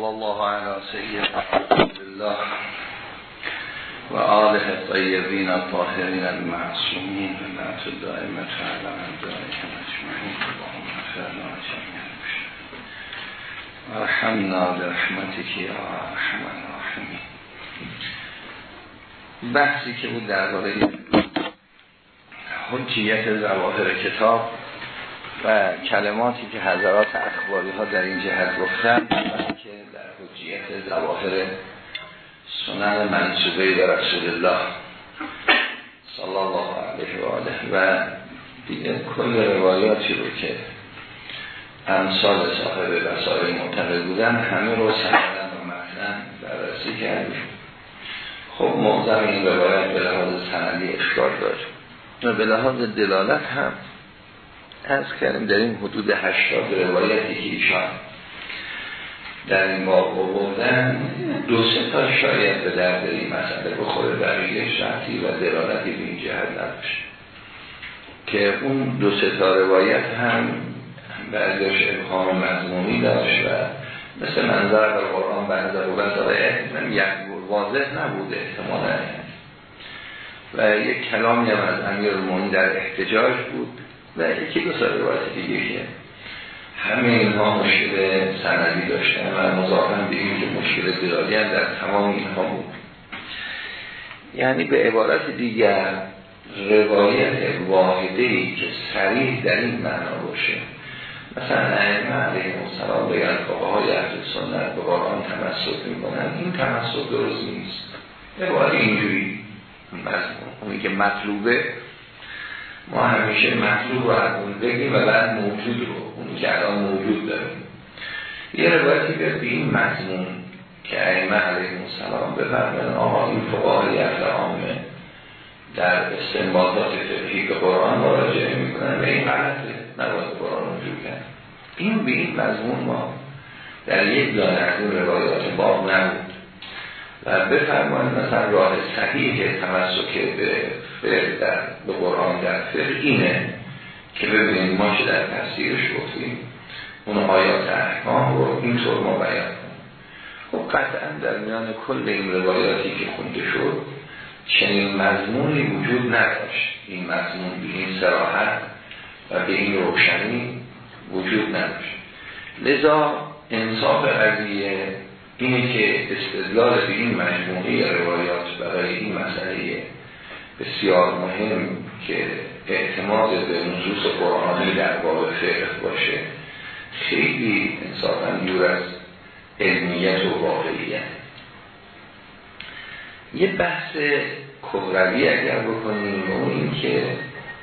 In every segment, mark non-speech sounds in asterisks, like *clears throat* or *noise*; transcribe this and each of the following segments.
صلی الله علی سیدنا الله و آله الطیبین الطاهرین المعصومین و لعنت الدائمة علی اعدائهم اجمعین اللهم اغفر لنا جميعا. ارحمنا برحمتك یا ارحم الراحمین بحثی که بود درباره حجیت ظواهر کتاب و کلماتی که حضرات اخباری ها در این جهت گفتن حجیت ظواهر سنن منصوبه به رسول الله صلی الله علیه و آله و دیگه کل روایاتی رو که امثال صاحب وسائل معتقد بودن همه رو سندن و متن بررسی کردیم. خب معظم این روایت به لحاظ سندی اشکال داشت و به لحاظ دلالت هم از کردیم در این حدود هشتاد روایتی که ایشان در این واقع بودن دو سه تا شاید به درد این مسئله بخوره بقیه شرطی و دلالتی به این جهت نداشت که اون دو سه تا روایت هم بعضیش ابهام مضمونی داشت و مثل منظر در قرآن بنظر و بنظر یک واضح نبوده احتمالا و یک کلامی هم از امیر در احتجاج بود و یکی دو سال روایت دیگه همه اینها مشکل سندی داشتن و مضافن به این که مشکل دلالی هم در تمام اینها بود. یعنی به عبارت دیگر روایت واحده ای که سریح در این معنا باشه. مثلا ائمه علیه السلام بگن فقه های اهل سنت به قرآن تمسک می‌کنن. این تمسک درست نیست. عبارت اینجوری. اونی که مطلوبه ما همیشه مطلوب رو بگیم و بعد موجود رو اونی که الان موجود داریم یه روایتی به این مضمون که ائمه علیه السلام بفرمایند آقا این فقهای اهل عامه در استنباطات فقهی به قرآن مراجعه می‌کنن و این غلطه نباید قرآن وجود کرد. این به این مضمون ما در یک دانه از این روایات باب نبود. و بفرمایید مثلا راه صحیح تمسک به در به قرآن در فعل اینه که ببینید ما چه در تفسیرش گفتیم. اون آیات احکام رو اینطور ما بیان خب قطعا در میان کل این روایاتی که خونده شد چنین مضمونی وجود نداشت. این مضمون به این سراحت و به این روشنی وجود نداشت. لذا انصاف قضیه اینه که استدلال به این مجموعه روایات برای این مسئله بسیار مهم که اعتماد به نصوص قرآنی در باب فقه باشه خیلی انصافا دور از علمیت و واقعیت. یه بحث کبروی اگر بکنیم و این که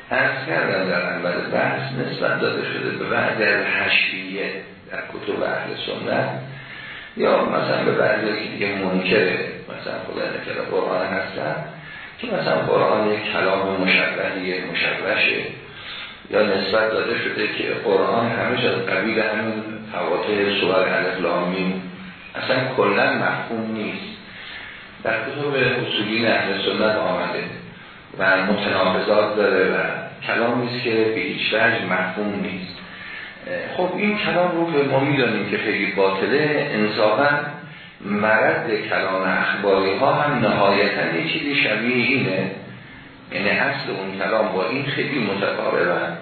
از کردم در اول بحث نسبت داده شده به بعد در حشیه در کتب اهل سنت یا مثلا به بعضی که دیگه منکره مثلا خدا نکره قرآن هستن که مثلا قرآن یک کلام مشبهیه مشبهشه یا نسبت داده شده که قرآن همش از قبیل همین فواتح سوال علف لامین اصلا کلا مفهوم نیست. در کتب اصولین اهل سنت آمده و متناقضات داره و کلامی که به هیچ وجه مفهوم نیست. خب این کلام رو که ما می‌دانیم که خیلی باطله. انصافا مرد کلام اخباری ها هم نهایتا یه چیزی شبیه اینه. یعنی اصل اون کلام با این خیلی متقاربن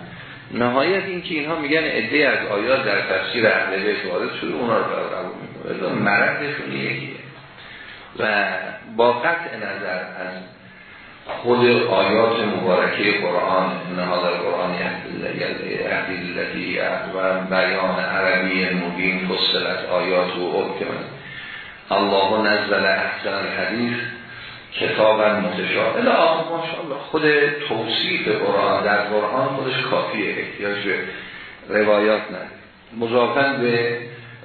نهایت این که اینها میگن عده از آیات در تفسیر اهل بیت وارد شده اونا رو قبول می‌کنه مردشون یکیه. و با قطع نظر از خود آیات مبارکه قرآن انها در قرآن اهدیلتی و بیان عربی مبین فصلت آیات و حکم الله نزل احسن الحدیث. کتابا متشابه. ماشاءالله خود توصیف قرآن در قرآن خودش کافیه احتیاج به روایات نه مضافن به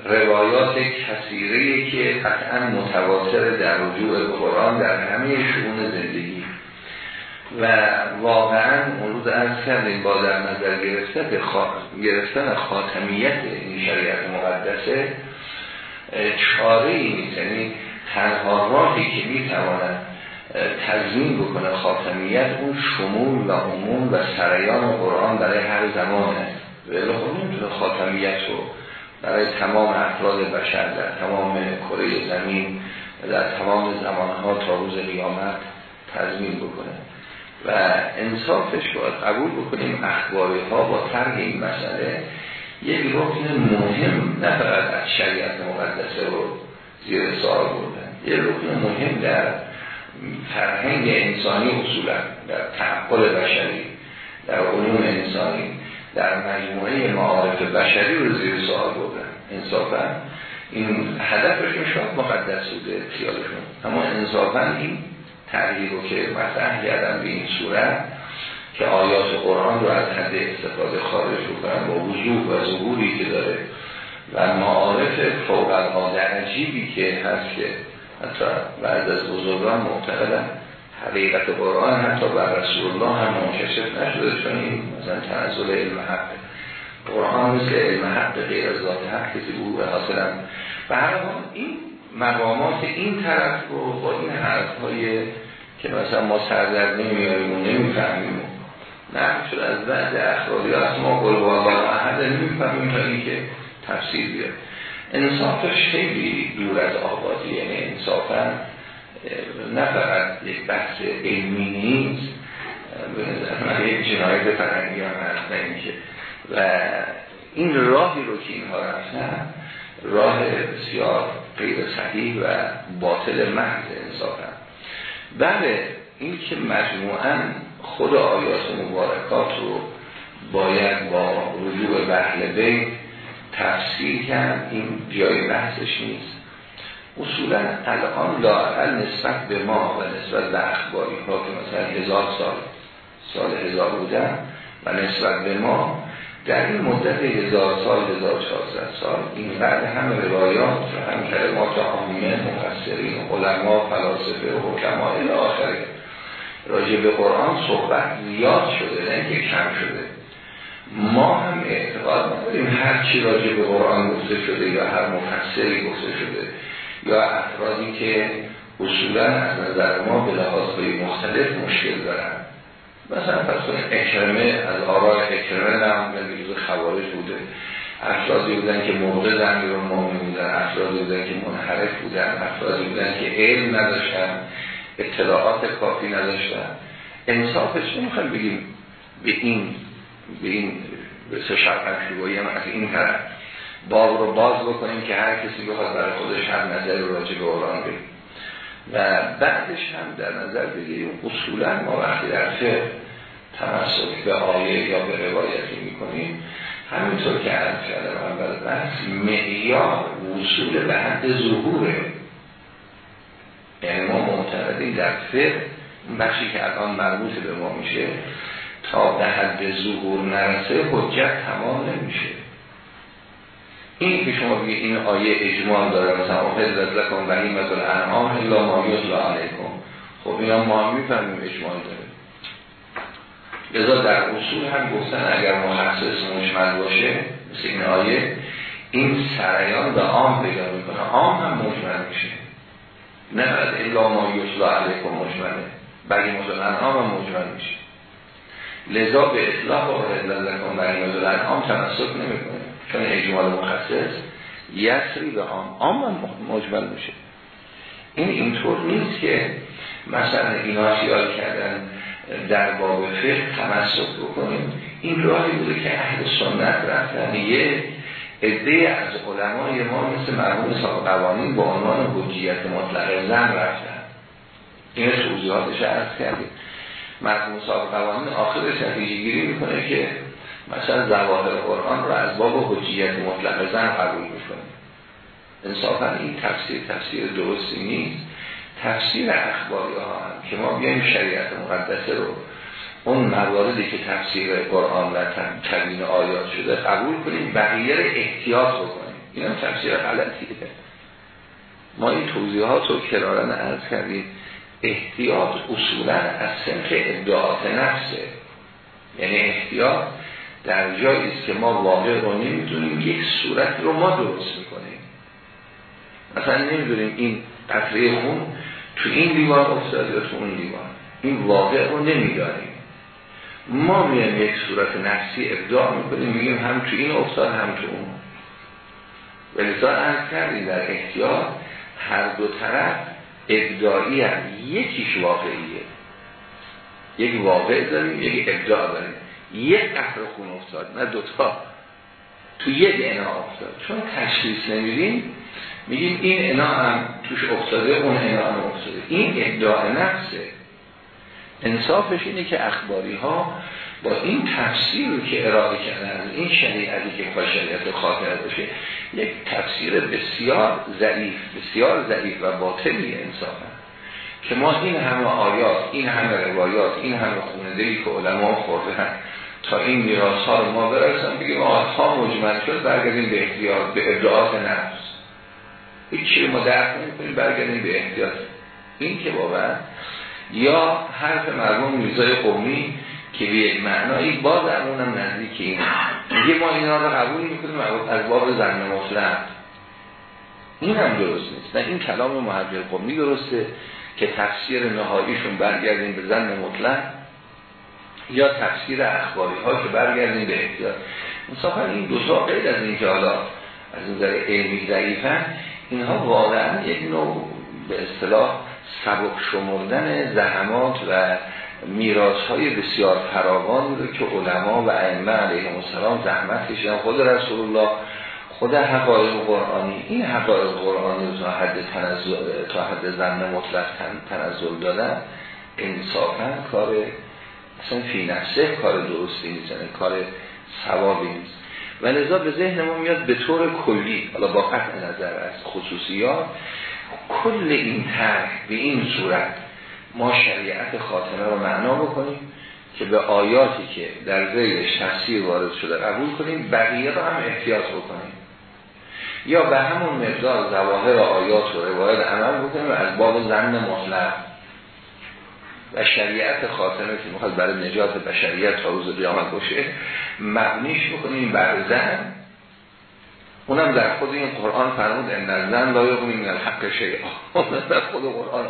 روایات کثیره که قطعا متواتر در رجوع به قرآن در همه شؤون زندگی. و واقعا اون از کردیم با در نظر گرفتن, گرفتن خاتمیت این شریعت مقدسه چاره ای نیست. یعنی تنها راهی که می‌تواند تضمین بکنه خاتمیت اون شمول و عموم و سریان قرآن برای هر زمان است. ولی خب نمی‌تونه خاتمیت رو برای تمام افراد بشر در تمام کره زمین در تمام زمانها تا روز قیامت تضمین بکنه. و انصافش باید قبول بکنیم اخباری ها با طرح این مسئله یک رکن مهم نه فقط از شریعت مقدسه رو زیر سال بردن یک رکن مهم در فرهنگ انسانی اصولا در تحقل بشری در علوم انسانی در مجموعه معارف بشری رو زیر سوال بردن انصافا این هدفشون شاید مقدس بوده خیالشون. اما انصافا این تغییر رو که مطرح کردن به این صورت که آیات قرآن رو از حد استفاده خارج کنن با وجود و ظهوری که داره و معارف فوق العاده عجیبی که هست که حتی بعد از بزرگان معتقدن حقیقت قرآن حتی بر رسول الله هم منکشف نشده چون این مثلا تنزل علم حق. قرآن مثل علم حق غیر از ذات حق کسی بود حاصلا و هر این مقامات این طرف رو با این حرف های که مثلا ما سردر نمیاریم و نمی‌فهمیم نه شد از بعد اخرادی از ما قلب و احد نمی‌فهمیم تا اینکه تفسیر بیاد. انصافش خیلی دور از آبادی. یعنی انصافا نه فقط یک بحث علمی نیست به نظر من یک جنایت فرنگی هم هست اینکه. و این راهی رو که اینها رفتن راه بسیار غیر صحیح و باطل محض انصافا. بله این که مجموعا خود آیات مبارکات رو باید با رجوع به تفسیر کرد. این جای بحثش نیست. اصولا الان لاعقل نسبت به ما و نسبت به اخباری ها که مثلا هزار سال سال هزار بودن و نسبت به ما در این مدت هزار سال هزار چهارصد سال این بعد همه روایات و هم کلمات آمینه مفسرین علما فلاسفه و حکما الى آخره. راجع به قرآن صحبت زیاد شده نه که کم شده. ما هم اعتقاد نداریم هر چی راجع به قرآن گفته شده یا هر مفسری گفته شده یا افرادی که اصولا از نظر ما به لحاظ مختلف مشکل دارن. مثلا پس اکرمه از آراء اکرمه هم جز خوارج بوده. افرادی بودن که موقع زنگی رو مومی بودن افرادی بودن که منحرف بودن افرادی بودن که علم نداشتن. اطلاعات کافی نداشتن. انصافش نمی‌خوایم بگیم به این به این سه شرقن شبایی هم از این طرف. باز رو باز بکنیم که هر کسی بخواد برای خودش هر نظر راجع به قرآن بگیم و بعدش هم در نظر بگیریم اصولا ما وقتی در فقه تمسک به آیه یا به روایتی می‌کنیم همینطور که عرض کردم اول بحث معیار وصول به حد ظهوره. معتقدیم در فقه بخشی که الان مربوط به ما میشه تا به حد ظهور نرسه حجت تمام نمیشه. این که شما بگید این آیه اجمال داره مثلا احل لکم بهیمت الانعام الا ما یتلا علیکم. خب اینا ما هم می‌فهمیم اجمال داره. لذا در اصول هم گفتن اگر مخصص مجمل باشه مثل این آیه این سریان به عام پیدا می‌کنه. عام هم مجمل میشه. نه از الا ما یتلا علیکم مجمله بگی مثلا انعام هم مجمل میشه. لذا به اطلاق و احل لکم بهیمت الانعام تمسک نمی‌کنه. چون اجمال مخصص یسری به عام عام مجمل میشه. این اینطور نیست که مثلا اینا خیال کردن در باب فقه تمسک بکنیم. این راهی بوده که اهل سنت رفتن یه عده از علمای ما مثل مرحوم صاحب قوانین با عنوان حجیت مطلق زن رفتن. این توضیحاتش عرض کردیم. مرحوم صاحب قوانین آخرش نتیجه گیری می‌کنه که مثلا زواهر قرآن رو از باب حجیت مطلق زن قبول می‌کنه. انصافا این تفسیر تفسیر درستی نیست. تفسیر اخباری ها هم که ما بیایم شریعت مقدسه رو اون مواردی که تفسیر قرآن و تبیین آیات شده قبول کنیم بقیه رو احتیاط بکنیم. این هم تفسیر غلطیه. ما این توضیحات رو کرارن عرض کردیم. احتیاط اصولا از سنخ ادعات نفسه. یعنی احتیاط در جایی است که ما واقع رو نمی‌دونیم یک صورت رو ما درست می‌کنیم مثلا نمی‌دونیم این قطره خون تو این دیوان افتاد یا تو اون دیوان این واقع رو نمیداریم ما میایم یک صورت نفسی ابداع می‌کنیم میگیم هم تو این افتاد هم تو اون. و لذا ارز کردیم در احتیاط هر دو طرف ابداعی هم. یکیش واقعیه. یک واقع داریم یک ابداع داریم. یک قطر خون افتاد نه دوتا تو یک انا افتاد. چون تشخیص نمیدیم میگیم این انا هم توش افتاده اون انا هم افتاده. این ادعا نفسه. انصافش اینه که اخباری ها با این تفسیر که ارائه کردن این شریعتی که پای شریعت خاطر باشه یک تفسیر بسیار ضعیف بسیار ضعیف و باطلی انصافا. که ما این همه آیات این همه روایات این همه خوندهی که علما خورده هم تا این میراث ها رو ما برسن بگیم ها مجمل شد برگردیم به احتیاط به ابداعات نفس. هیچی ما درک نمی برگردیم به احتیاط. این که واقعا یا حرف مرموم میزای قومی که به یک معنایی باز اونم نزدیک این. میگه ما اینا رو قبول می‌کنیم از باب زن مطلق. این هم درست نیست. نه این کلام محجر قومی درسته که تفسیر نهاییشون برگردیم به زن مطلق یا تفسیر اخباری ها که برگردیم به احتیاط. این دو تا غیر از این که حالا از ذره علمی ضعیفن اینها واقعا یک نوع به اصطلاح سبک شمردن زحمات و میراث های بسیار فراوان رو که علما و ائمه علیهم السلام زحمت کشیدن. خود رسول الله خود حقایق قرآنی این حقایق قرآنی رو تا حد تنزل تا حد زن مطلق تنزل دادن انصافا کار اصلا فی نفسه کار درستی نیست یعنی کار ثوابی نیست. و لذا به ذهن ما میاد به طور کلی حالا با قطع نظر از خصوصیات کل این طرح به این صورت ما شریعت خاتمه رو معنا بکنیم که به آیاتی که در زیرش تفسیر وارد شده قبول کنیم بقیه رو هم احتیاط بکنیم. یا به همون مقدار زواهر آیات و روایت عمل بکنیم و از باب زن مطلق. و شریعت خاتمه که می‌خواد برای نجات بشریت تا روز قیامت باشه مبنیش بکنیم بر زن اونم در خود این قرآن فرمود ان زن لا یغنی من الحق شیئا. در خود قرآن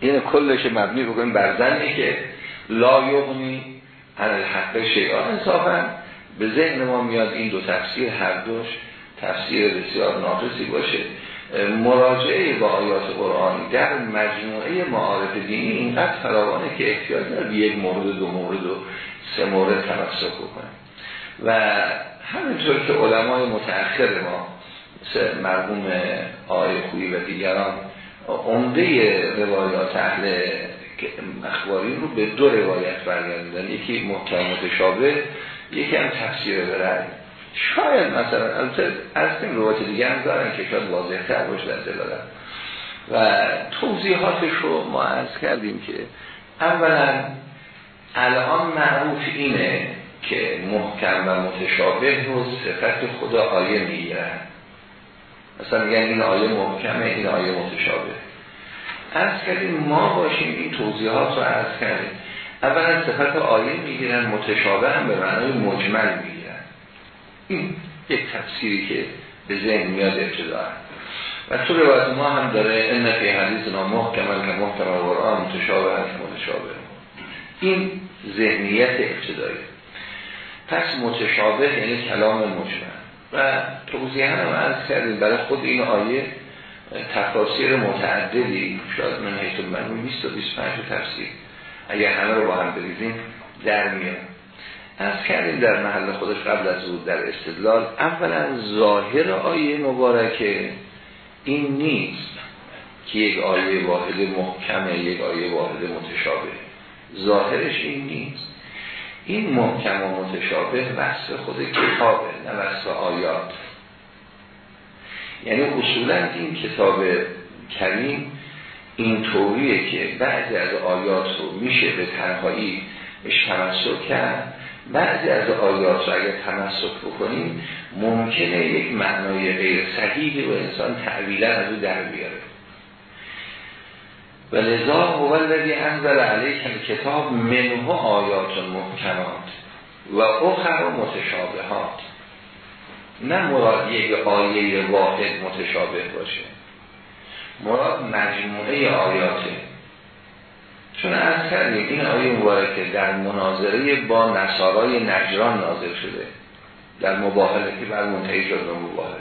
این کلش مبنی بکنیم بر زنی که لا یغنی عن الحق شیئا. انصافا به ذهن ما میاد این دو تفسیر هر دوش تفسیر بسیار ناقصی باشه. مراجعه با آیات قرآنی در مجموعه معارف دینی اینقدر فراوانه که احتیاج داره یک مورد دو مورد و سه مورد تمسک بکنه. و همینطور که علمای متأخر ما مثل مرحوم آقای خویی و دیگران عمده روایات اهل اخباری رو به دو روایت برگردن یکی محکم متشابه یکی هم تفسیر برای شاید مثلا از این روایت دیگه هم دارن که شاید واضح تر باشه در دلالت و توضیحاتش رو ما عرض کردیم که اولا الان معروف اینه که محکم و متشابه رو صفت خدا آیه می‌گیرن مثلا میگن این آیه محکمه این آیه متشابه. عرض کردیم ما باشیم این توضیحات رو عرض کردیم. اولا صفت آیه می‌گیرن متشابه هم به معنای مجمل می‌گیرن. این یک تفسیری که به ذهن میاد ابتدا. و تو روایت ما هم داره ان فی حدیث نا محکم که محکم قرآن متشابه هست متشابه. این ذهنیت ابتدایی. پس متشابه یعنی کلام مجمل و توضیح هم از کردیم برای خود این آیه تفاسیر متعددی شاید من حیث من 20 تا 25 تفسیر. اگر همه رو با هم بریزیم در میاد. از کردیم در محل خودش قبل از بود در استدلال اولا ظاهر آیه مبارکه. این نیست که یک آیه واحد محکمه یک آیه واحد متشابه. ظاهرش این نیست. این محکم و متشابه وصف خود کتابه نه وصف آیات. یعنی اصولا این کتاب کریم این طوریه که بعضی از آیات رو میشه به تنهایی تمسک کرد. بعضی از آیات رو اگر تمسک بکنیم ممکنه یک معنای غیر صحیحی و انسان تعویلا از او در بیاره. و لذا هو الذی انزل علیک کتاب منه آیات محکمات و اخر متشابهات. نه مراد یک آیه واحد متشابه باشه. مراد مجموعه آیاته. چون از کردیم این آیه مبارکه در مناظره با نصارای نجران نازل شده در مباهله که بر منتهی شد مباهله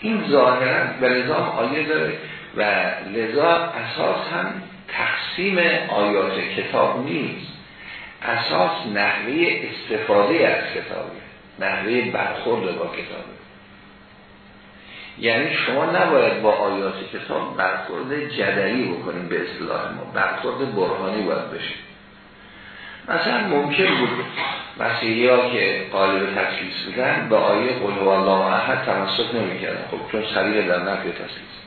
این ظاهرا به نظام آیه داره و لذا اساس هم تقسیم آیات کتاب نیست. اساس نحوه استفاده از کتابه. نحوه برخورد با کتابه. یعنی شما نباید با آیات کتاب برخورد جدلی بکنیم به اصطلاح ما. برخورد برهانی باید بشه. مثلا ممکن بود مسیحی ها که قالب تسلیس بودن به آیه قول الله احد تمسک نمی کردن خب چون سریع در نفی تسلیس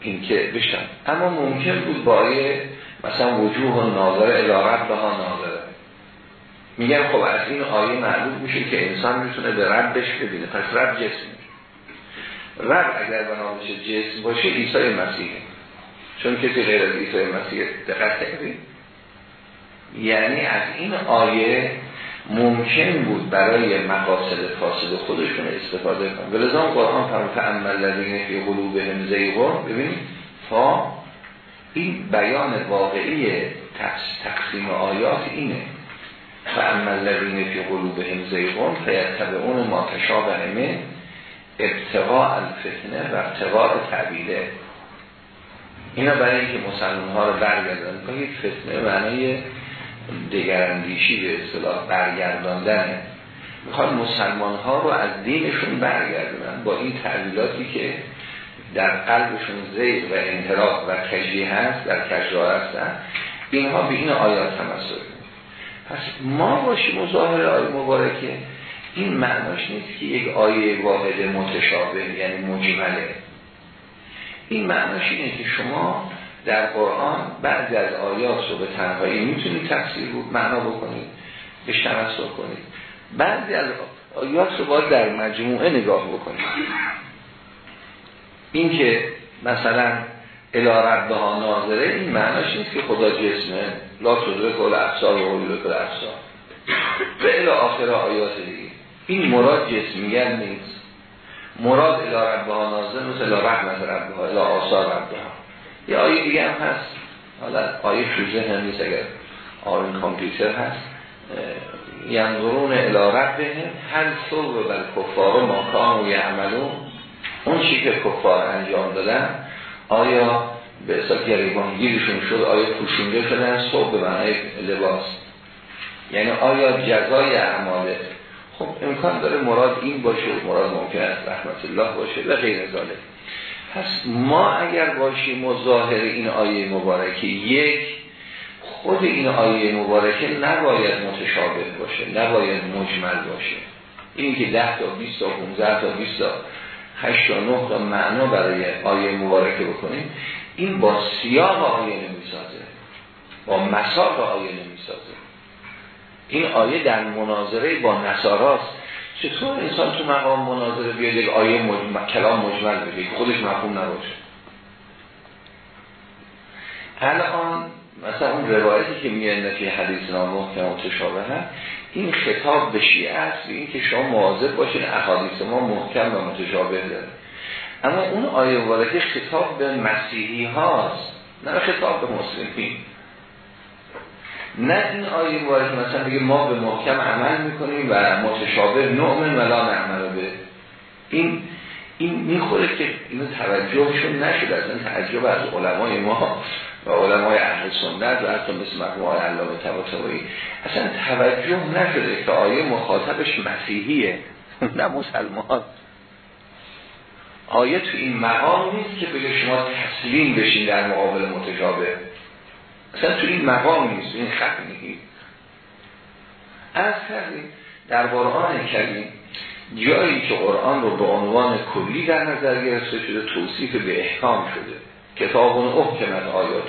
این که بشتن اما ممکن بود آیه مثلا وجوه و ناظر ادارت به ها ناظره میگن خب از این آیه معلوم میشه که انسان می‌تونه به ربش ببینه. پس رب جسم رب اگر بنامش جسم باشه عیسی مسیح. چون کسی غیر از عیسی مسیح دقت کردیم یعنی از این آیه ممکن بود برای مقاصد فاسد خودشون استفاده کنن. ولذا قرآن فرمود فاما الذین فی قلوبهم زیغون ببینید فا این بیان واقعی تقسیم آیات اینه. فاما الذین فی قلوبهم زیغون فیتبعون ما تشابه من ابتغاء الفتنه و ابتغاء تعبیله اینا برای اینکه مسلمان ها رو برگردن. کنید فتنه معنی دگراندیشی به اصطلاح برگرداندن. می‌خواد مسلمان ها رو از دینشون برگردونن با این تعلیلاتی که در قلبشون زید و انحراف و کجی هست در کجرا هستن. اینها به این آیات تمثل پس ما باشیم مظاهر آیه مبارکه. این معناش نیست که یک آیه واحد متشابه یعنی مجمله. این معناش اینه که شما در قرآن بعضی از آیات رو به تنهایی می‌تونید تفسیر بود معنا بکنید به تمسک کنید. بعضی از آیات رو باید در مجموعه نگاه بکنید. این که مثلا الارب به ها ناظره این معناش نیست که خدا جسمه لا تدره کل افسار و حلول کل افسار و الى آخر آیات دیگه. این مراد جسمیت نیست. مراد الارب به ها ناظره مثل رحمت رب ها الى آثار ها یه آیه دیگه هم هست. حالا آیه شوزه هم نیست اگر آرین کامپیوتر هست. ینظرون الارب به هر صبح بر کفار ما کام و یعملون. اون چی که کفار انجام دادن آیا به اصلا گریبانگیرشون شد آیا پوشونده شدن؟ صبح به معنی لباس. یعنی آیا جزای اعماله؟ خب امکان داره مراد این باشه مراد ممکن است رحمت الله باشه و غیر ذالک پس ما اگر باشیم مظاهر این آیه مبارکه یک خود این آیه مبارکه نباید متشابه باشه نباید مجمل باشه. این که ده تا 20 تا 15 تا 20 تا 8 تا 9 تا معنا برای آیه مبارکه بکنیم این با سیاق آیه نمی‌سازه با مساق آیه نمی‌سازه. این آیه در مناظره با نصاراست. چطور انسان تو مقام مناظره بیاد یک آیه مجمل، کلام مجمل بگه خودش مفهوم نباشه؟ الان مثلا اون روایتی که میگه نفی حدیث نامه که متشابه هست این خطاب به شیعه است این که شما مواظب باشین احادیث ما محکم و متشابه داره. اما اون آیه مبارکه خطاب به مسیحی هاست نه خطاب به مسلمین. نه این آیه مبارکه مثلا بگه ما به محکم عمل می‌کنیم و متشابه نؤمن و لا نعمل به. این این می‌خوره که اینو توجهشون نشده. از این تعجب از علمای ما و علمای اهل سنت و حتی مثل مرحوم علامه طباطبایی. اصلا توجه نشده که آیه مخاطبش مسیحیه نه مسلمان. آیه تو این مقام نیست که بگه شما تسلیم بشین در مقابل متشابه. اصلا تو این مقام نیست این خط نیست از کردیم در قرآن کریم جایی که قرآن رو به عنوان کلی در نظر گرفته شده توصیف به احکام شده. کتاب احکمت آیات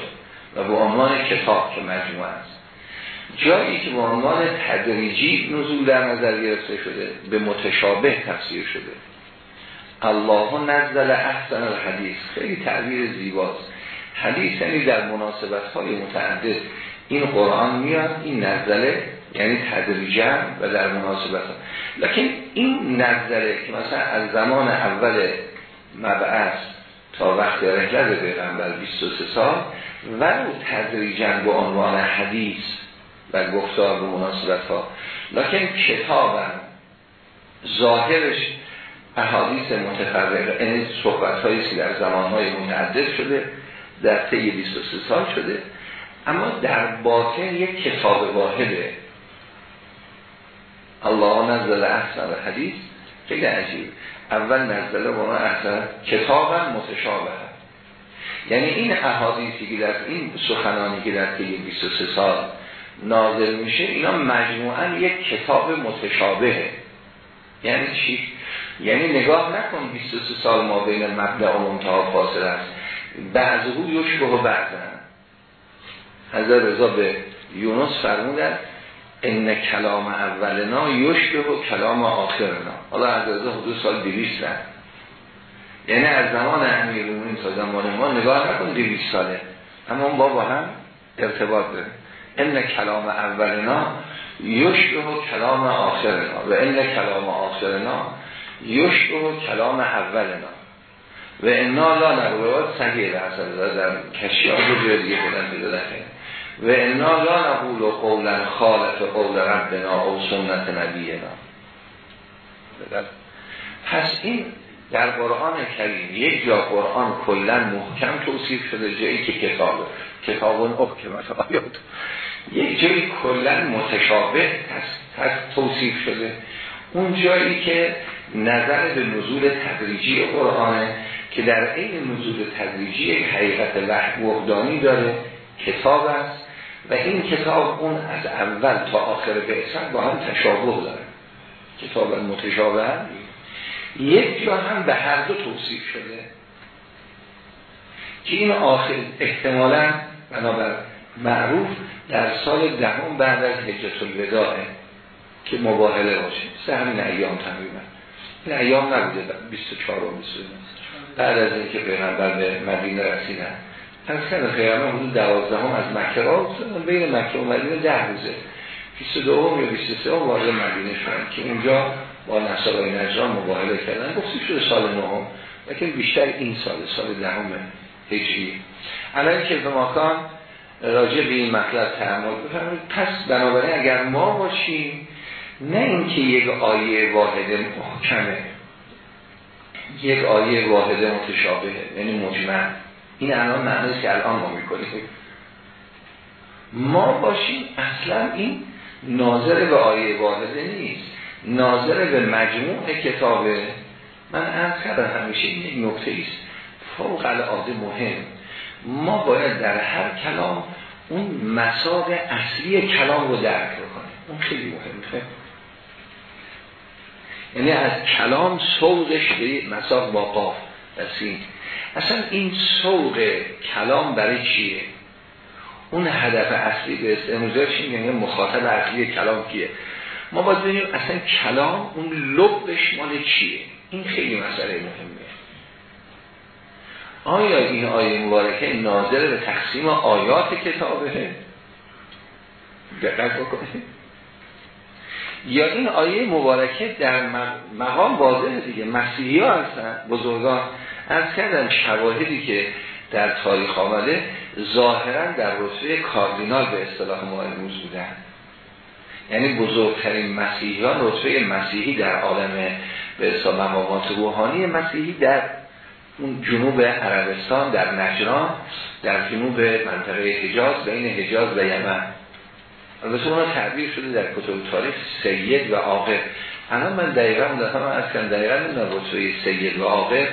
و به عنوان کتاب که مجموعه است. جایی که به عنوان تدریجی نزول در نظر گرفته شده به متشابه تفسیر شده. الله نزل احسن الحدیث. خیلی تعبیر زیباست. حدیث یعنی در مناسبت های متعدد این قرآن میاد این نزله یعنی تدریجا و در مناسبت ها. لکن این نزله که مثلا از زمان اول مبعث تا وقت رحلت پیغمبر 23 سال و تدریجا به عنوان حدیث و گفتار به مناسبت ها لکن کتابم ظاهرش احادیث متفرقه این صحبت هایی در زمان های متعدد شده در طی 23 سال شده. اما در باطن یک کتاب واحده. الله نزل احسن حدیث. خیلی عجیب. اول نزله با ما احسن. کتابا متشابه. یعنی این احادیثی که در این سخنانی که در طی 23 سال نازل میشه اینا مجموعا یک کتاب متشابهه یعنی چی؟ یعنی نگاه نکن 23 سال ما بین مبدع و منتها فاصله است. بعضهو یشبه و بعضن حضرت رضا به یونس فرمودن ان کلام اولنا یشبه و کلام آخرنا. حالا حضرت رضا حدود سال 200 رفت. یعنی از زمان امیرالمومنین تا زمان ما نگاه نکن 200 ساله. اما با با هم ارتباط داره. ان کلام اولنا یشبه و کلام آخرنا. و ان کلام آخرنا یشبه و کلام اولنا. و انا لا نقول صحیح در در کشی آن رو دیگه بودن پیدا و انا لا نقول قولا خالف قول ربنا او سنت نبینا. پس این در قرآن کریم یک جا قرآن کلا محکم توصیف شده جایی که کتاب اون احکمت آیات. یک جایی کلا متشابه توصیف شده. اون جایی که نظر به نزول تدریجی قرآنه که در این نزول تدریجی حقیقت وحدانی داره کتاب است و این کتاب اون از اول تا آخر بعثت با هم تشابه داره. کتاب متشابه هم یک جا هم به هر دو توصیف شده که این آخر احتمالا بنابر معروف در سال دهم بعد از حجت الوداعه که مباهله باشه سه همین ایام تقریبا. این ایام نبوده 24 و 25 بعد از اینکه پیغمبر به مدینه رسیدن. از سن قیامه حدود دوازده هم از مکه را بین مکه و مدینه ده روزه. 22 یا 23 وارد مدینه شدن که اونجا با نصارای نجران مباهله کردن. گفتی شده سال نهم؟ لیکن بیشتر این سال سال دهم هجری. الان که به ماکان راجع به این مطلب تعمل بفرمایید. پس بنابراین اگر ما باشیم نه اینکه یک آیه واحد محکمه یک آیه واحد متشابهه یعنی مجمع. این الان معنیست که الان ما می‌کنیم. ما باشیم اصلا این ناظر به آیه واحده نیست. ناظر به مجموع کتابه. من از کردم همیشه این نکته است. فوق العاده مهم. ما باید در هر کلام اون مساد اصلی کلام رو درک کنیم اون خیلی مهمه. یعنی از کلام سوقش به مساد با قاف. رسید اصلا این سوق کلام برای چیه؟ اون هدف اصلی به استموزه یعنی مخاطب اصلی کلام کیه؟ ما باید ببینیم اصلا کلام اون لبش مال چیه؟ این خیلی مسئله مهمه. آیا این آیه مبارکه ناظر به تقسیم آیات کتابه؟ دقت بکنید. یا این آیه مبارکه در مقام واضحه دیگه. مسیحی ها هستن بزرگان. از کردن شواهدی که در تاریخ آمده ظاهرا در رتبه کاردینال به اصطلاح ما امروز بودن. یعنی بزرگترین مسیحیان رتبه مسیحی در عالم به اصطلاح مقامات روحانی مسیحی در اون جنوب عربستان در نجران در جنوب منطقه حجاز بین حجاز و یمن. البته اونا تعبیر شده در کتب تاریخ سید و عاقب. الان من دقیقا دفعه من از کن دقیقا نمی‌دونم رتبه سید و عاقب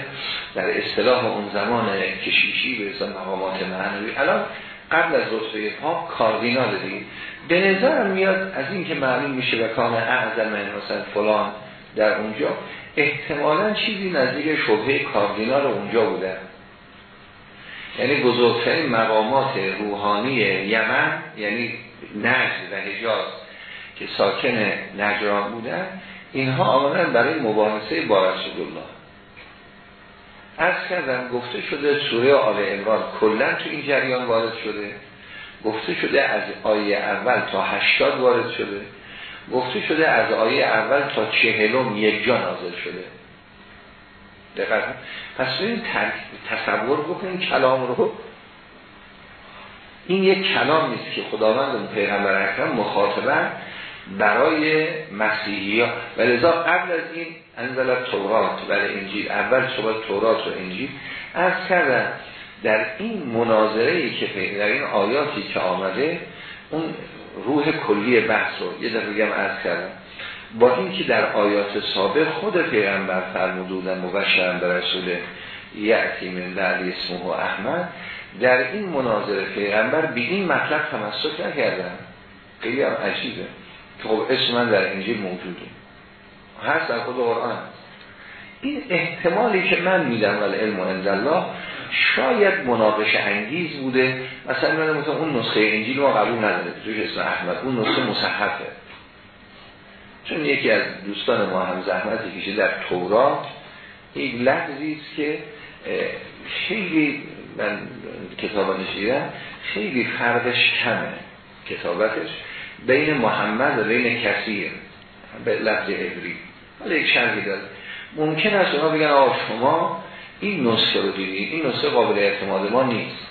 در اصطلاح اون زمان کشیشی به اصطلاح مقامات معنوی. الان قبل از رتبه پاک کاردینال دیگه به نظرم میاد از این که معلوم میشه و کام اعظم مثلا فلان در اونجا احتمالا چیزی نزدیک شبه کاردینال اونجا بوده. یعنی بزرگترین مقامات روحانی یمن یعنی نجد و حجاز که ساکن نجران بودن اینها آمدن برای مباحثه با رسول الله. از کردم گفته شده سوره آل امران کلا تو این جریان وارد شده. گفته شده از آیه اول تا هشتاد وارد شده. گفته شده از آیه اول تا چهلم یک جا نازل شده. دقیقا پس این تصور بکنیم کلام رو. این یک کلام نیست که خداوند اون پیغمبر اکرم مخاطبن برای مسیحی ها و قبل از این انزل تورات و انجیل اول صحبت تورات و انجیل از کردن در این مناظره که در این آیاتی که آمده اون روح کلی بحث رو یه دفعه بگم عرض کردم. با اینکه در آیات سابق خود پیغمبر فرمودن مبشرن به رسول یعتی من بعد اسمه احمد در این مناظره پیغمبر به این مطلب تمسک نکردن. خیلی هم عجیبه. که خب اسم من در انجیل موجوده. هست در خود قرآن. این احتمالی که من میدم ولی علم و الله شاید مناقش انگیز بوده. مثلا من مثلا اون نسخه انجیل ما قبول نداره. توش اسم احمد. اون نسخه مصحفه. چون یکی از دوستان ما هم زحمتی کشه در تورات یک لحظی است که خیلی من کتاب نشیدم خیلی فرقش کمه. کتابتش بین محمد و بین کثیر به لفظ عبری. ولی یک شرحی داره ممکن است اونا بگن آقا شما این نسخه رو دیدید این نسخه قابل اعتماد ما نیست.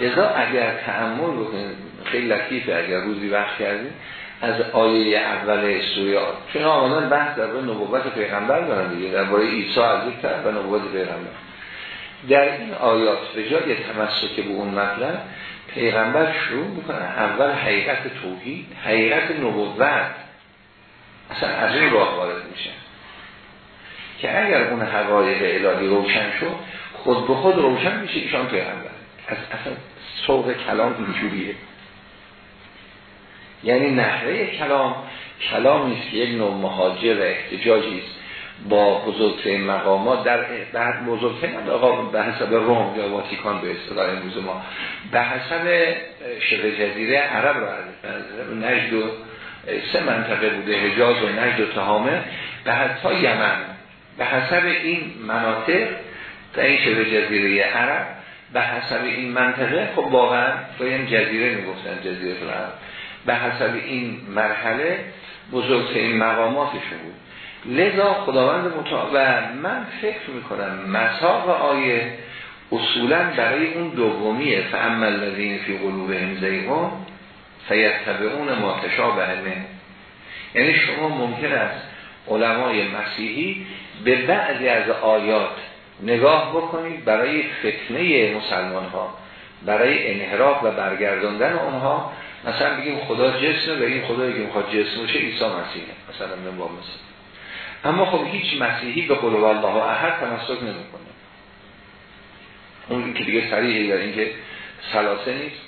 لذا اگر تعمل بکنید خیلی لطیفه اگر روزی وقت کردید از آیه اول سوره چون آمدن بحث در نبوت پیغمبر دارن دیگه درباره عیسی از یک طرف و نبوت پیغمبر. در این آیات به جای تمسک به اون مطلب پیغمبر شروع می‌کنه. اول حقیقت توحید حقیقت نبوت. اصلا از این راه وارد میشه. که اگر اون حقایق الهی روشن شد خود به خود روشن میشه ایشان پیغمبر. از اصلا سوق کلام اینجوریه. یعنی نحوه کلام کلام نیست که یک نوع مهاجر و است. با بزرگترین مقامات در بعد بزرگترین آقا به حسب روم یا واتیکان به اصطلاح امروز ما به حسب شبه جزیره عرب را نجد و سه منطقه بوده حجاز و نجد و تهامه به حتی یمن به حسب این مناطق در این شبه جزیره عرب به حسب این منطقه خب واقعا باید جزیره می‌گفتن جزیره عرب به حسب این مرحله بزرگترین مقاماتشون بود. لذا خداوند متعال و من فکر می‌کنم مساق آیه اصولا برای اون دومیه. فعمل فی قلوبهم زیغون فیتبعون ما تشابه منه یعنی شما ممکن است علمای مسیحی به بعضی از آیات نگاه بکنید برای فتنه مسلمان ها برای انحراف و برگرداندن اونها. مثلا بگیم خدا جسمه و این خدایی که می‌خواد جسم باشه عیسی مسیحه. مثلا من با مثل اما خب هیچ مسیحی به قول الله احد تمسک نمی‌کنه. اون که دیگه صریحه در اینکه سلاسه نیست.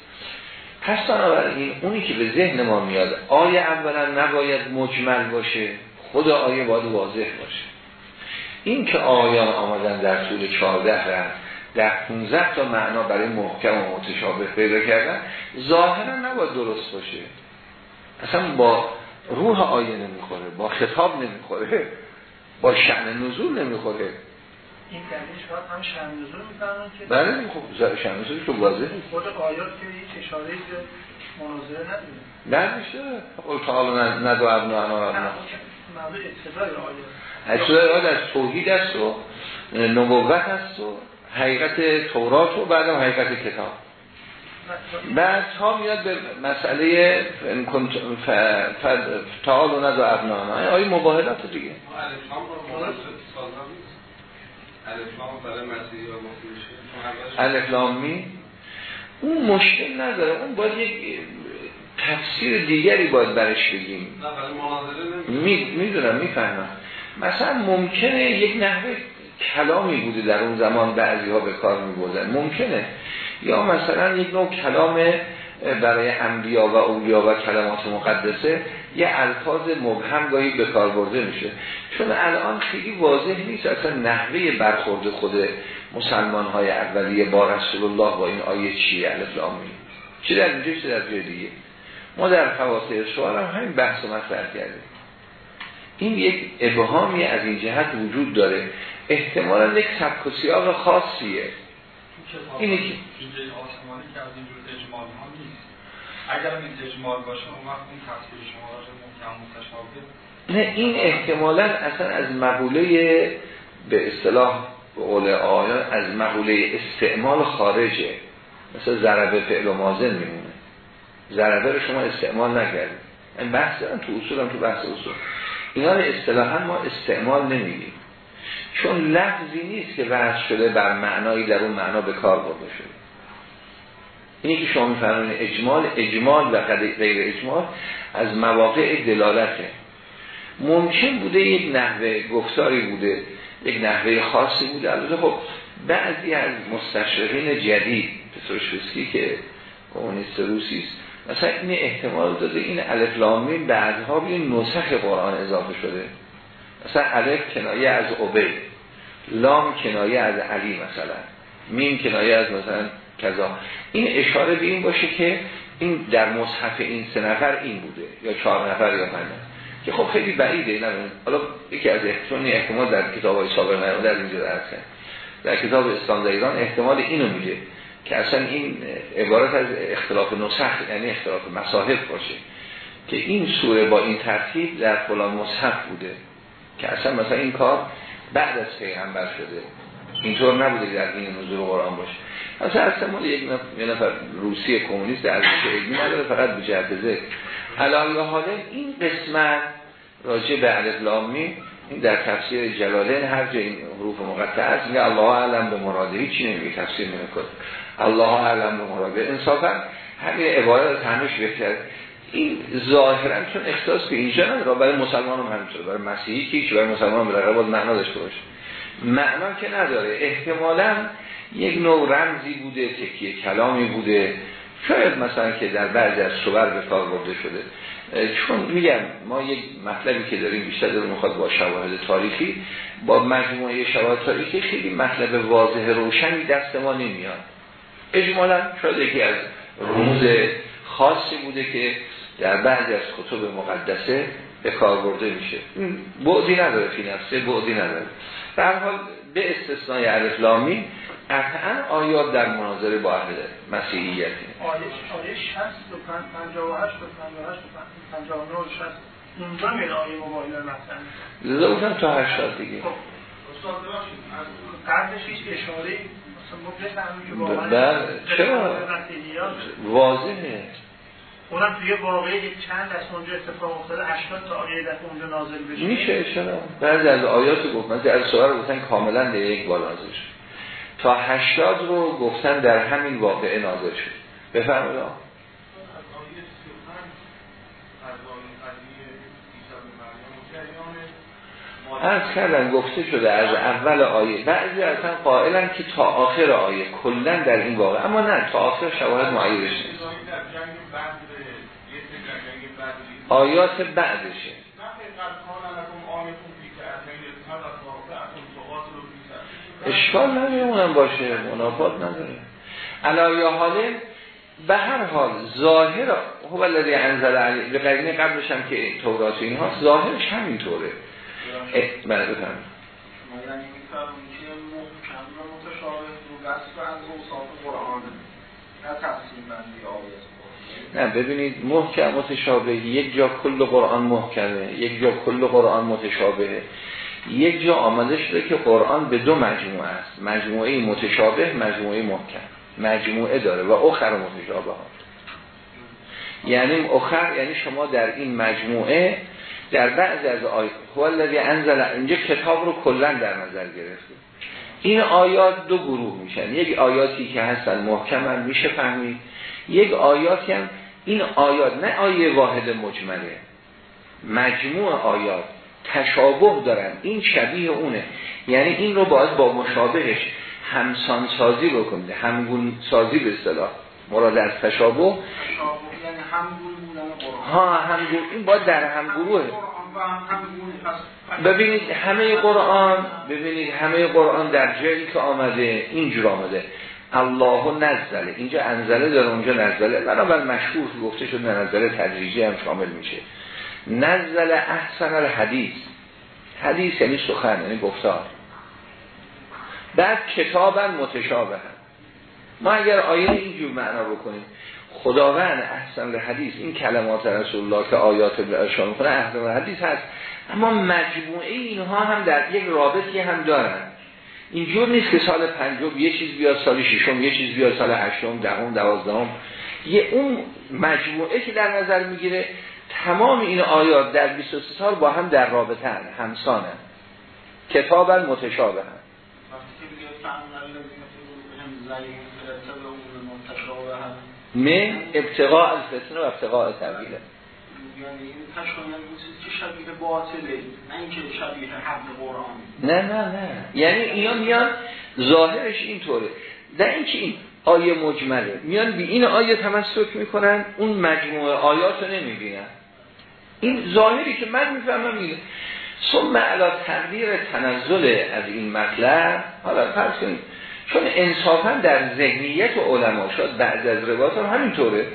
پس بنابراین اونی که به ذهن ما میاد آیه اولا نباید مجمل باشه خود آیه باید واضح باشه. این که آیان آمدن در طول 14 رفت در 15 تا معنا برای محکم و متشابه پیدا کردن ظاهرا نباید درست باشه. اصلا با روح آیه نمی‌خوره با خطاب نمی‌خوره با شعن نزول نمی‌خوره. این دلیلش هم شعن نزول میفرمان که بله خب شعن نزول که واضحه خود آیات که هیچ اشاره مناظره نداره. نه میشه. قل تعالی ندو ابنا انا ابنا ابتدای آیات از توحید است و نبوت است و حقیقت تورات و بعدم حقیقت کتاب. بعد تا میاد به مسئله تعال و نزا ابنانا آیه مباهدات دیگه؟ الفلامی اون مشکل نداره. اون باید یک تفسیر دیگری باید برش بگیم. می‌دونم می‌فهمم. مثلا ممکنه یک نحوه کلامی بوده در اون زمان بعضی ها به کار می بودن ممکنه. یا مثلا یک نوع کلام برای انبیا و اولیا و کلمات مقدسه یه الفاظ مبهم گاهی به کار برده میشه. چون الان خیلی واضح نیست اصلا نحوه برخورد خود مسلمان های اولیه با رسول الله با این آیه چیه الفلامی چی در اینجا چی در دیگه؟ ما در فواصل سوال هم همین بحث و مطرح کردیم. این یک ابهامی از این جهت وجود داره. احتمالا یک سبک و سیاق خاصیه. اینه که آسمانی که از اینجور اجمال ها نیست. اگر این اجمال باشه اون وقت این تفسیر شما را محکم متشابه نه این احتمالا اصلا از مقوله به اصطلاح به قول آیان از مقوله استعمال خارجه. مثل ضربه فعل و مازن میمونه. ضربه رو شما استعمال نکردید. این بحث دارم تو اصول هم تو بحث اصول. اینا رو اصطلاحا ما استعمال نمیدیم چون لفظی نیست که وضع شده بر معنایی در اون معنا به کار برده شده. اینی که شما میفرمایید اجمال اجمال و غیر اجمال از مواقع دلالته. ممکن بوده یک نحوه گفتاری بوده یک نحوه خاصی بوده. البته خب بعضی از مستشرقین جدید پتروشوسکی که کمونیست روسی است مثلا این احتمال داده این الف لامین بعدها به نسخ قرآن اضافه شده. مثلا الف کنایه از عبی لام کنایه از علی مثلا. میم کنایه از مثلا کذا. این اشاره به این باشه که این در مصحف این سه نفر این بوده یا چهار نفر یا پنج که خب خیلی بعیده نه؟ حالا یکی از احتمال احتمال در کتاب های سابق در اینجا درس در کتاب اسلام ایران احتمال اینو میگه که اصلا این عبارت از اختلاف نسخ یعنی اختلاف مصاحف باشه. که این سوره با این ترتیب در فلان مصحف بوده. که اصلا مثلا این کار بعد از پیغمبر شده. اینطور نبوده در این نزول قرآن باشه. اصلا اصلا مال یک نفر روسی کمونیست در علمی نداره فقط به جهت ذکر. الان حالا این قسمت راجع به الف این در تفسیر جلالین هر جای این حروف مقطعه است میگه الله اعلم به مراده چی نمیگه تفسیر نمی‌کنه. الله اعلم به مراده. انصافا همین عبارت همش بهتر این ظاهرا چون اختصاص به اینجا نداره برای مسلمان هم همینطوره برای مسیحی که برای مسلمان به باید معنا داشته باشه. معنا که نداره. احتمالا یک نوع رمزی بوده تکیه کلامی بوده. شاید مثلا که در بعضی از صور به کار برده شده. چون میگم ما یک مطلبی که داریم بیشتر داریم می‌خواد با شواهد تاریخی با مجموعه شواهد تاریخی خیلی مطلب واضح روشنی دست ما نمیاد. اجمالا شاید یکی از رموز خاصی بوده که در بعضی از کتب مقدسه به کار برده میشه. بعدی نداره فی نفسه بعدی نداره. در حال به استثنای الفلامی قطعا آیات در مناظره با اهل مسیحیتی آیه 60 و 58 و 58 و 59 60 اونجا میره آیه مبایل مثلا بودم تا 80 دیگه. خب. استاد قبلش هیچ اشاره بله. چرا؟ واضحه. اونم توی واقعی چند از اونجا اتفاق افتاده. 80 تا آیه در اونجا نازل بشه. میشه چرا بعضی از آیات گفت. مثلا از سوال گفتن کاملا در یک بار نازل شد. تا 80 رو گفتن در همین واقعه نازل شد. بفرمایید. از کردن گفته شده از اول آیه. بعضی اصلا قائلن که تا آخر آیه. کلا در این واقع اما نه تا آخر شواهد معیرش نیست. آیات بعدشه. اشکال نمیمونم باشه منافات نداره. علایه حاله به هر حال ظاهر هو الذی انزل علی به قرینه قبلش هم که تورات اینها ظاهرش همینطوره. بله بفهم نه ببینید محکم متشابه یک جا کل قرآن محکمه یک جا کل قرآن متشابهه یک جا آمده شده که قرآن به دو مجموعه است. مجموعه متشابه مجموعه محکم. مجموعه داره و اخر متشابه ها. یعنی اخر یعنی شما در این مجموعه در بعض از آیات الذی انزل اینجا کتاب رو کلا در نظر گرفته این آیات دو گروه میشن. یک آیاتی که هستن محکم میشه فهمید. یک آیاتی هم این آیات نه آیه واحد مجمله مجموع آیات تشابه دارن این شبیه اونه. یعنی این رو باید با مشابهش همسان سازی بکنید همگون سازی به اصطلاح. مراد از تشابه؟ یعنی ها همگون. این باید در همگروه ببینید همه قرآن ببینید همه قرآن در جایی که آمده اینجور آمده. الله نزله اینجا انزله داره اونجا نزله. بنابر مشهور گفته شد نزله تدریجی هم شامل میشه. نزل احسن الحدیث. حدیث یعنی سخن یعنی گفتار. بعد کتابا متشابه ما اگر آیه اینجور معنا بکنیم خداوند احسن حدیث این کلمات رسول الله که آیات ارشاد می‌کنه احسن حدیث هست. اما مجموعه اینها هم در یک رابطی هم دارن. اینجور نیست که سال پنجم یه چیز بیاد سال ششم یه چیز بیاد سال هشتم دهم دوازدهم. یه اون مجموعه که در نظر می‌گیره تمام این آیات در 23 سال با هم در رابطه هم همسانه کتاب متشابه هم من ابتقاء الفتنه و ابتقاء تبیله یعنی که شبیه باطله. نه نه نه نه. یعنی اینا میان ظاهرش اینطوره. در اینکه این آیه مجمله میان بی این آیه تمسک می‌کنن اون مجموعه آیات رو نمی‌بینن. این ظاهری که من می‌فهمم اینه. ثم علا تقدیر تنزل از این مطلب حالا فرض کنید چون انصافا در ذهنیت علما شد بعد از روایات هم همینطوره.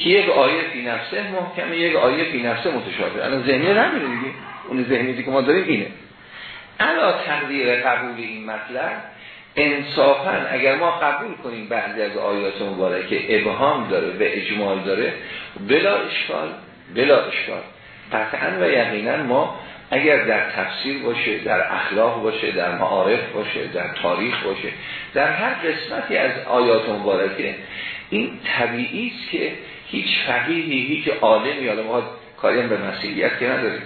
که یک آیه فی نفسه محکمه یک آیه فی نفسه متشابه. الان ذهنیت همینه دیگه. اون ذهنیتی که ما داریم اینه. علا تقدیر قبول این مطلب انصافا اگر ما قبول کنیم بعضی از آیات مبارکه ابهام داره و اجمال داره بلا اشکال بلا اشکال. قطعا و یقینا ما اگر در تفسیر باشه در اخلاق باشه در معارف باشه در تاریخ باشه در هر قسمتی از آیات مبارکه این طبیعی است که هیچ فقیهی هیچ عالمی حالا ما کاری به مسیحیت که نداریم.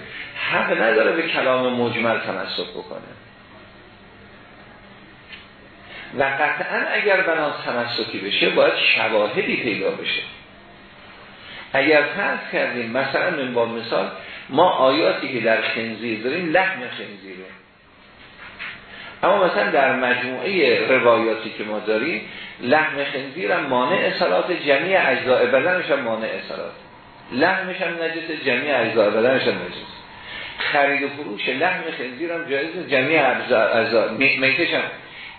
حق نداره به کلام مجمل تمسک بکنه. و قطعا اگر بنا تمسکی بشه باید شواهدی پیدا بشه. اگر فرض کردیم مثلا من با مثال ما آیاتی که در خنزیر داریم لحم خنزیره. اما مثلا در مجموعه روایاتی که ما داریم لحم خنزیر هم مانع سلات جمعی اجزاء بدنش هم مانع سلات لحمش هم نجس جمعی اجزاء بدنش هم نجس. خرید و فروش لحم خنزیر هم جایز جمعی اجزاء میتش هم.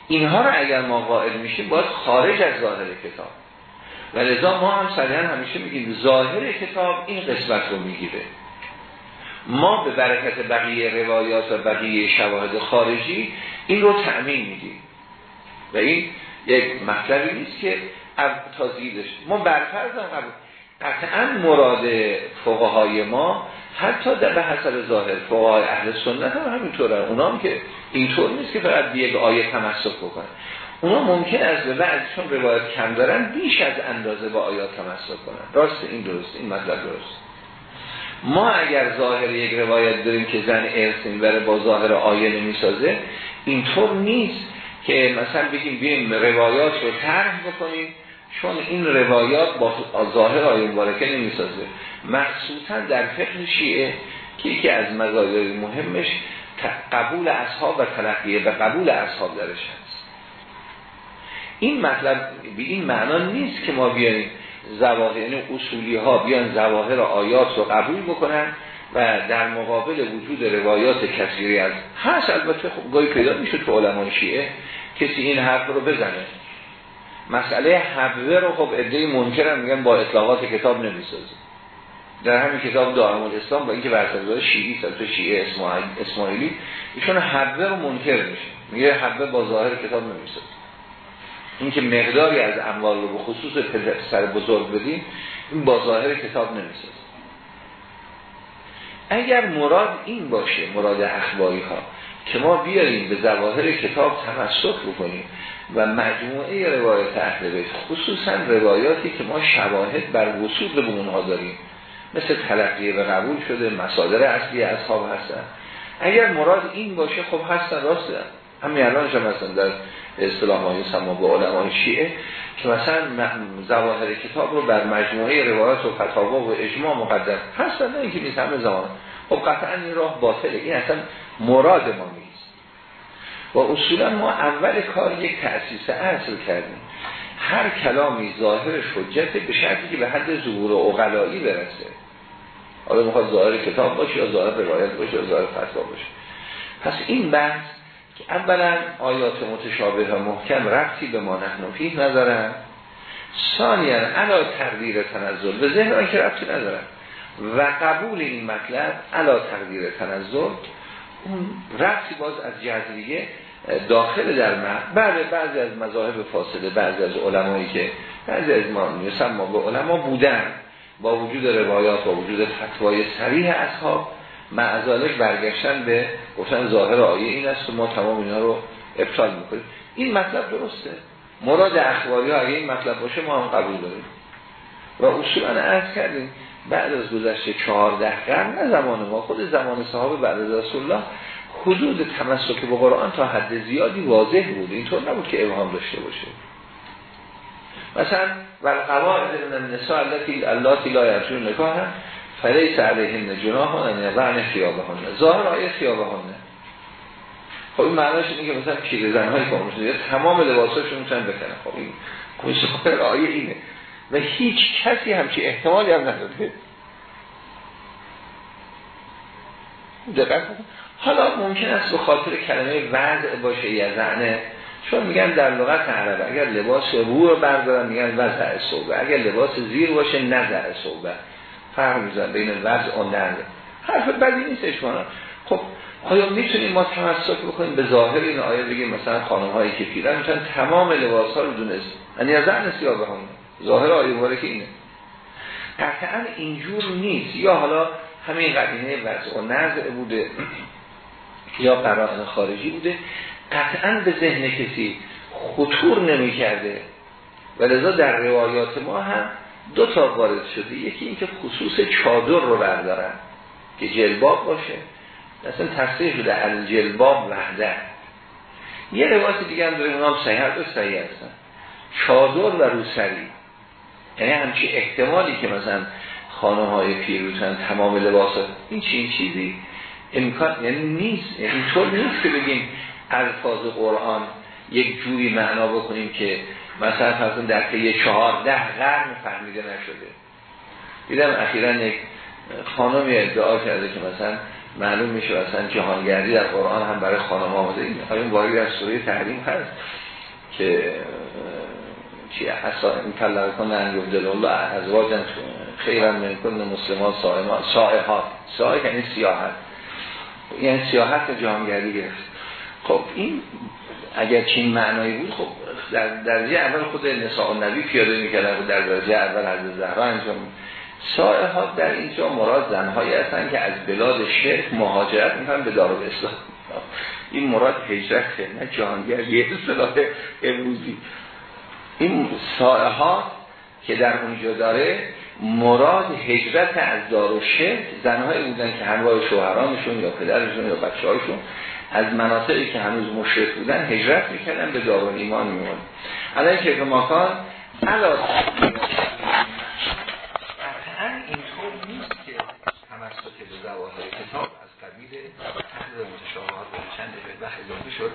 اینها رو اگر ما قائل میشیم باید خارج از ظاهر کتاب. و لذا ما هم صریحا همیشه میگیم ظاهر کتاب این قسمت رو می‌گیره. ما به برکت بقیه روایات و بقیه شواهد خارجی این رو تأمین میدیم. و این یک مطلبی نیست که تازیدش ما برفرض هم قطعا مراد فقهای ما حتی در به حسب ظاهر فقهای اهل سنت هم همینطوره. اونا هم که اینطور نیست که فقط به یک آیه تمسک بکنن. اونا ممکن است به بعد چون روایت کم دارن بیش از اندازه با آیات تمسک کنن. راست این درست این مطلب درست. ما اگر ظاهر یک روایت داریم که زن ارث می‌بره با ظاهر آیه نمی‌سازه اینطور نیست که مثلا بگیم بیم روایات رو طرح بکنیم چون این روایات با ظاهر آیه مبارکه نمی‌سازه. مخصوصا در فقه شیعه که یکی از مزایای مهمش قبول اصحاب و تلقیه به قبول اصحاب درش هست. این مطلب به این معنا نیست که ما بیاییم زواهر یعنی اصولی ها بیان زواهر آیات رو قبول بکنن. و در مقابل وجود روایات کثیری از هست البته خب گاهی پیدا میشه تو علمان شیعه کسی این حرف رو بزنه. مسئله حبوه رو خب ادهی منکرن میگن با اطلاقات کتاب نمی‌سازه. در همین کتاب دارم الاسلام با اینکه برسازه شیعی تو شیعه اسماعیلی ایشون حبوه رو منکر میشه. میگه حبوه با ظاهر کتاب نمی‌سازه. اینکه مقداری از اموال رو به خصوص سر بزرگ بدیم این با ظاهر کتاب نمی‌سازه. اگر مراد این باشه مراد اخباری ها که ما بیاریم به ظواهر کتاب تمسک بکنیم و مجموعه روایت اهل بیت خصوصا روایاتی که ما شواهد بر وصول به اونها داریم مثل تلقیه و قبول شده مصادر اصلی اصحاب هستن. اگر مراد این باشه خب هستن راست همین الان هم هستن. در اصطلاح های سما به علمان شیعه که مثلا ظواهر کتاب رو بر مجموعه روایات و فتاوا و اجماع مقدم هستن نه اینکه نیست همه زمان. خب قطعا این راه باطله. این اصلا مراد ما نیست. و اصولا ما اول کار یک تأسیس اصل کردیم. هر کلامی ظاهرش حجت به شرطی که به حد ظهور و اقلایی برسه. حالا می‌خواد ظاهر کتاب باشه یا ظاهر روایت باشه یا ظاهر فتوا باشه. پس این بحث که اولا آیات متشابه و محکم رفتی به ما نحن ندارن. ثانیا علا تقدیر تنزل. به ذهن که رفتی ندارن. و قبول این مطلب علا تقدیر تنزل. اون رفتی باز از جذریه داخل در بعد بعضی از مذاهب فاصله بعضی از علمایی که بعضی از ما ما به علما بودن. با وجود روایات با وجود فتوای سریح اصحاب معذالک برگشتن به گفتن ظاهر آیه این است و ما تمام اینا رو ابطال می‌کنیم. این مطلب درسته. مراد اخباری ها اگه این مطلب باشه ما هم قبول داریم. و اصولا عرض کردیم بعد از گذشته چهارده قرن نه زمان ما خود زمان صحابه بعد از رسول الله حدود تمسک به قرآن تا حد زیادی واضح بود. اینطور نبود که ابهام داشته باشه. مثلا ول قواعد من النساء التي اللاتی لا یرجون نکاح فلیس علیهن جناح ان یضعن ثيابهن ظاهر آیه ثيابهن خب این معناش اینه که مثلا پیره زنهای کامل تمام لباساشون می‌تونن بکنن. خب این کنش آیه اینه. و هیچ کسی همچی احتمالی هم نداده دقیق حالا ممکن است به خاطر کلمه وضع باشه یزعنه چون میگن در لغت عرب اگر لباس رو بردارن میگن وضع صوبه. اگر لباس زیر باشه نظر صوبه. فرق میزن بین وضع و نظر حرف بدی نیست اشمانا خب آیا می‌تونیم ما تمسک بکنیم به ظاهر این آیه بگیم مثلا خانم هایی که پیرن می‌تونن تمام لباس ها رو دونست یعنی از زن سیاه هم ظاهر آیه که اینه. قطعا اینجور نیست. یا حالا همین قدینه وضع و نظر بوده *clears throat* یا قرائن خارجی بوده. قطعا به ذهن کسی خطور نمی کرده و لذا در روایات ما هم دو تا وارد شده. یکی اینکه خصوص چادر رو بردارن که جلباب باشه. اصلا تصریح شده الجلباب وحده. یه روایت دیگه هم داریم اونام صحیح و صحیح هستن چادر و روسری. یعنی همچی احتمالی که مثلا خانه های پیروتن تمام لباس این چی چیزی؟ امکان یعنی نیست. یعنی اینطور نیست که بگیم الفاظ قرآن یک جوری معنا بکنیم که مثلا فرضاً در طی چهارده قرن فهمیده نشده. دیدم اخیرا یک خانمی ادعا کرده که مثلا معلوم میشه مثلا جهانگردی در قرآن هم برای خانم آمده این این واقعی از سوره تحریم هست که چی؟ اصلا این طلق کنه انجام دل الله از واجن خیرا من کن مسلمان سائحات سائح یعنی سیاحت. یعنی سیاحت جهانگردی گرفت. خب این اگر چین معنایی بود خب در درجه اول خود نساء نبی پیاده می‌کردن و در درجه اول حضرت زهرا انجام سائحات در اینجا مراد زنهایی هستن که از بلاد شرک مهاجرت می‌کنن به دارالاسلام این مراد هجرت نه جهانگردی اصطلاح امروزی. این سائحات که در اونجا داره مراد هجرت از دار و شرک زنهایی بودن که همراه شوهرانشون یا پدرشون یا بچه هایشون از مناطقی که هنوز مشرک بودن هجرت می‌کردن به دار و ایمان میمون الان که ماکان علاوه اینطور نیست که تمسک به زواهر کتاب از قبیل اهل متشابهات به چند بحث اضافه شد.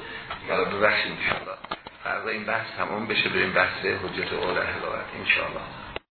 به بخش انشاءالله. فردا این بحث تمام بشه بریم بحث حجت اول اهل ان انشاءالله.